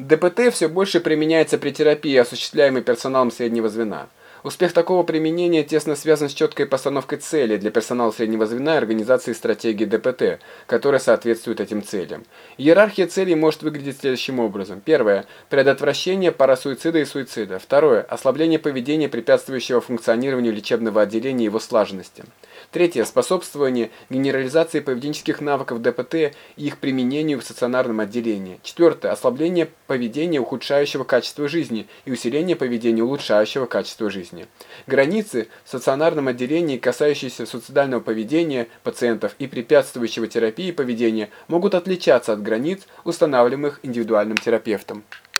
ДПТ все больше применяется при терапии, осуществляемой персоналом среднего звена. Успех такого применения тесно связан с четкой постановкой цели для персонала среднего звена и организации стратегии ДПТ, которая соответствует этим целям. Иерархия целей может выглядеть следующим образом. Первое. Предотвращение парасуицида и суицида. Второе. Ослабление поведения, препятствующего функционированию лечебного отделения и его слаженности. Третье. Способствование генерализации поведенческих навыков ДПТ и их применению в стационарном отделении. Четвертое. Ослабление поведения, ухудшающего качество жизни и усиление поведения, улучшающего качество жизни. Границы в стационарном отделении, касающиеся суицидального поведения пациентов и препятствующего терапии поведения, могут отличаться от границ, устанавливаемых индивидуальным терапевтом.